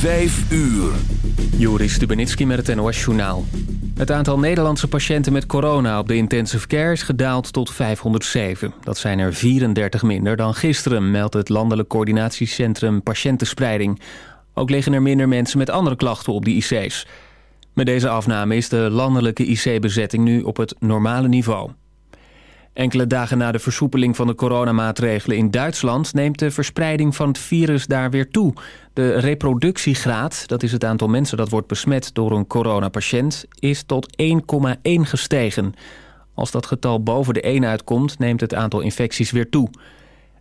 5 uur. Joris Stubenitski met het NOS-journaal. Het aantal Nederlandse patiënten met corona op de intensive care is gedaald tot 507. Dat zijn er 34 minder dan gisteren, meldt het Landelijk Coördinatiecentrum Patiëntenspreiding. Ook liggen er minder mensen met andere klachten op de IC's. Met deze afname is de landelijke IC-bezetting nu op het normale niveau. Enkele dagen na de versoepeling van de coronamaatregelen in Duitsland... neemt de verspreiding van het virus daar weer toe. De reproductiegraad, dat is het aantal mensen dat wordt besmet door een coronapatiënt... is tot 1,1 gestegen. Als dat getal boven de 1 uitkomt, neemt het aantal infecties weer toe.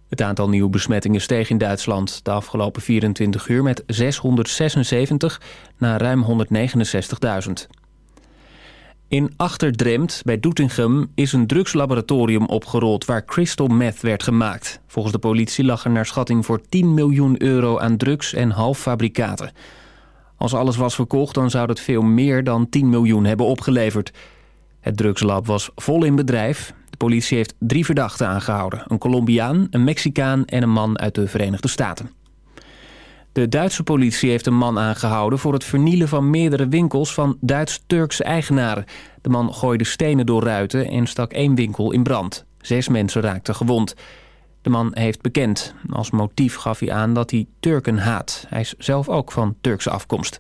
Het aantal nieuwe besmettingen steeg in Duitsland de afgelopen 24 uur met 676 naar ruim 169.000. In Achterdremt bij Doetinchem is een drugslaboratorium opgerold waar crystal meth werd gemaakt. Volgens de politie lag er naar schatting voor 10 miljoen euro aan drugs en halffabrikaten. Als alles was verkocht dan zou dat veel meer dan 10 miljoen hebben opgeleverd. Het drugslab was vol in bedrijf. De politie heeft drie verdachten aangehouden. Een Colombiaan, een Mexicaan en een man uit de Verenigde Staten. De Duitse politie heeft een man aangehouden voor het vernielen van meerdere winkels van Duits-Turkse eigenaren. De man gooide stenen door ruiten en stak één winkel in brand. Zes mensen raakten gewond. De man heeft bekend. Als motief gaf hij aan dat hij Turken haat. Hij is zelf ook van Turkse afkomst.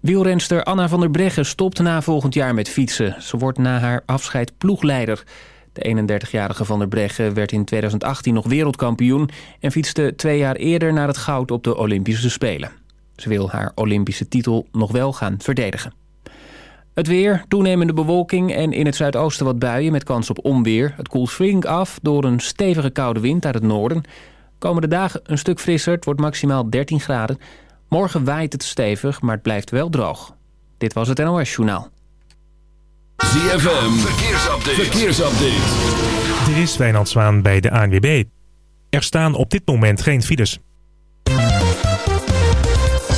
Wielrenster Anna van der Breggen stopt na volgend jaar met fietsen. Ze wordt na haar afscheid ploegleider. De 31-jarige Van der Breggen werd in 2018 nog wereldkampioen... en fietste twee jaar eerder naar het goud op de Olympische Spelen. Ze wil haar Olympische titel nog wel gaan verdedigen. Het weer, toenemende bewolking en in het zuidoosten wat buien met kans op onweer. Het koelt flink af door een stevige koude wind uit het noorden. Komende dagen een stuk frisser, het wordt maximaal 13 graden. Morgen waait het stevig, maar het blijft wel droog. Dit was het NOS Journaal. ZFM, verkeersupdate. verkeersupdate. Dit is Wijnand Zwaan bij de ANWB. Er staan op dit moment geen files.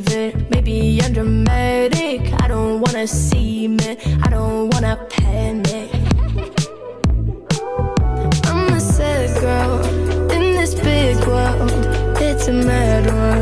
believe it. Maybe I'm dramatic. I don't wanna see it. I don't wanna panic. I'm a sad girl in this big world. It's a mad world.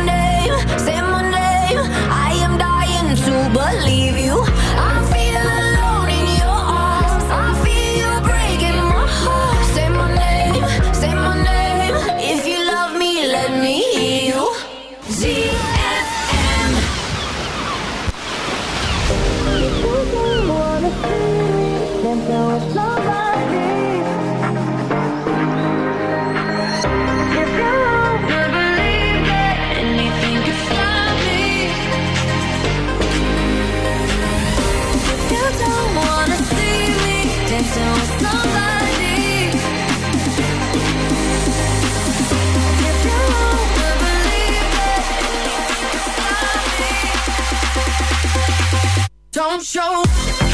believe you. Don't show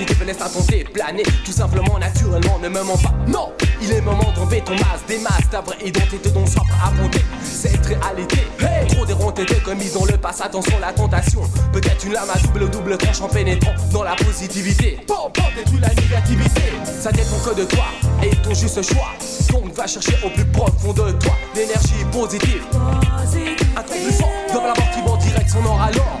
vibrations positives, laisse-toi tenter, planer tout simplement, naturellement, ne me mens pas. Non, il est moment d'enlever ton masque, des masques, ta vraie identité dont soif à affronter cette réalité. Hey Trop déronté de commis dans le passé, attention la tentation. Peut-être une lame à double double tranche en pénétrant dans la positivité. Bon, bon, détruis la négativité. Ça dépend que de toi et ton juste choix. Donc va chercher au plus profond de toi l'énergie positive. Un plus fort, dans la mort qui va en direct son or alors.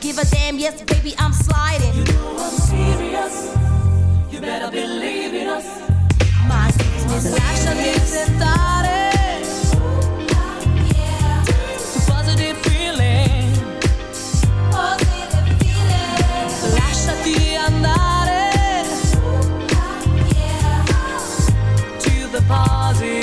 give a damn, yes, baby, I'm sliding. You know I'm serious. You better believe in us. My business. Lasciati tentare. To positive feeling. Lasciati andare. To the positive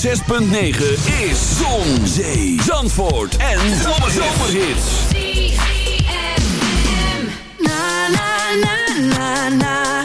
6.9 is Zon, Zee, Zandvoort en Zomerhits. Na na na na na.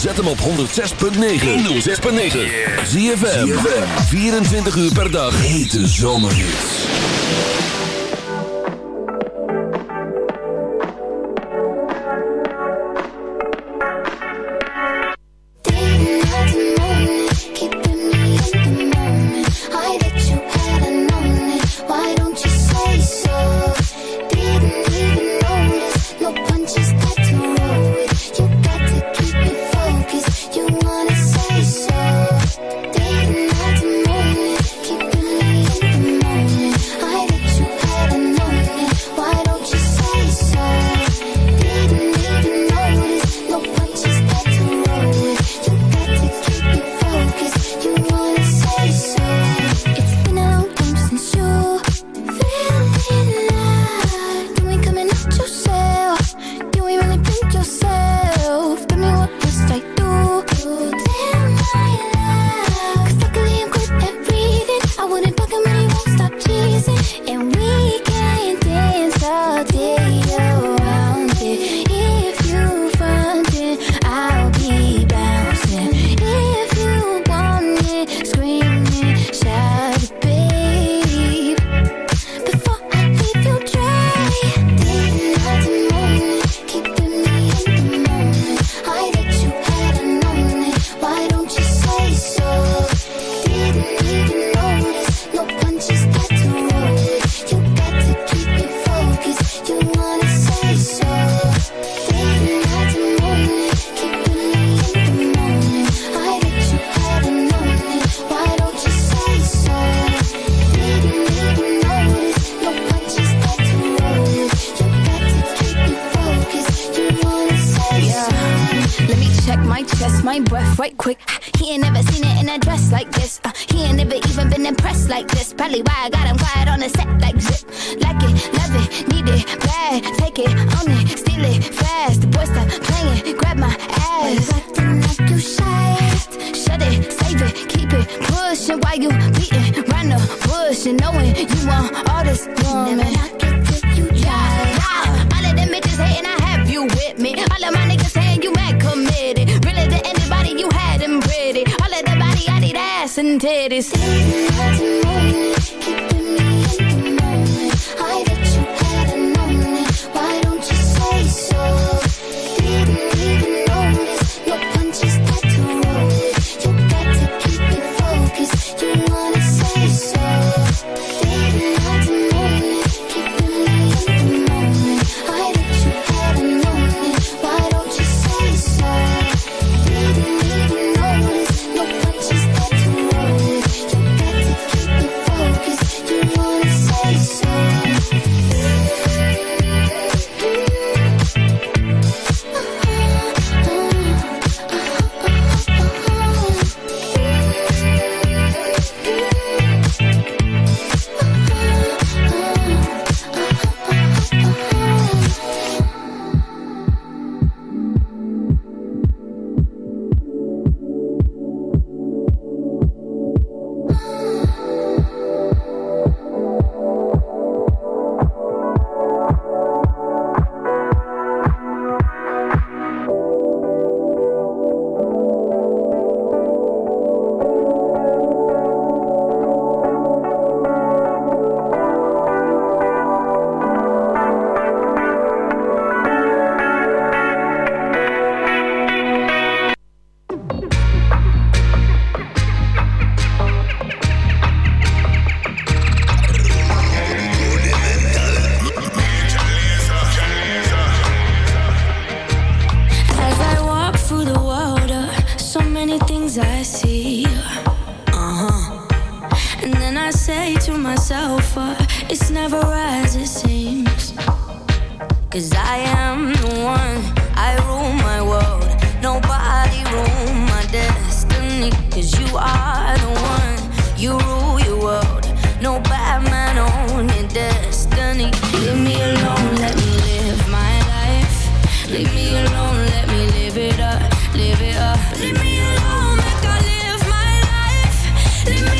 Zet hem op 106.9. 106.9. Zie je 24 uur per dag. Hete zomerhits. All of my niggas saying you mad committed. Really to anybody you had them pretty. All of the body, I need ass and titties. It's. And then I say to myself, uh, it's never as it seems. Cause I am the one, I rule my world. Nobody rule my destiny. Cause you are the one, you rule your world. No Batman on your destiny. Leave me alone, let me live my life. Leave me alone, let me live it up, live it up. Leave me alone, make I live my life. Leave me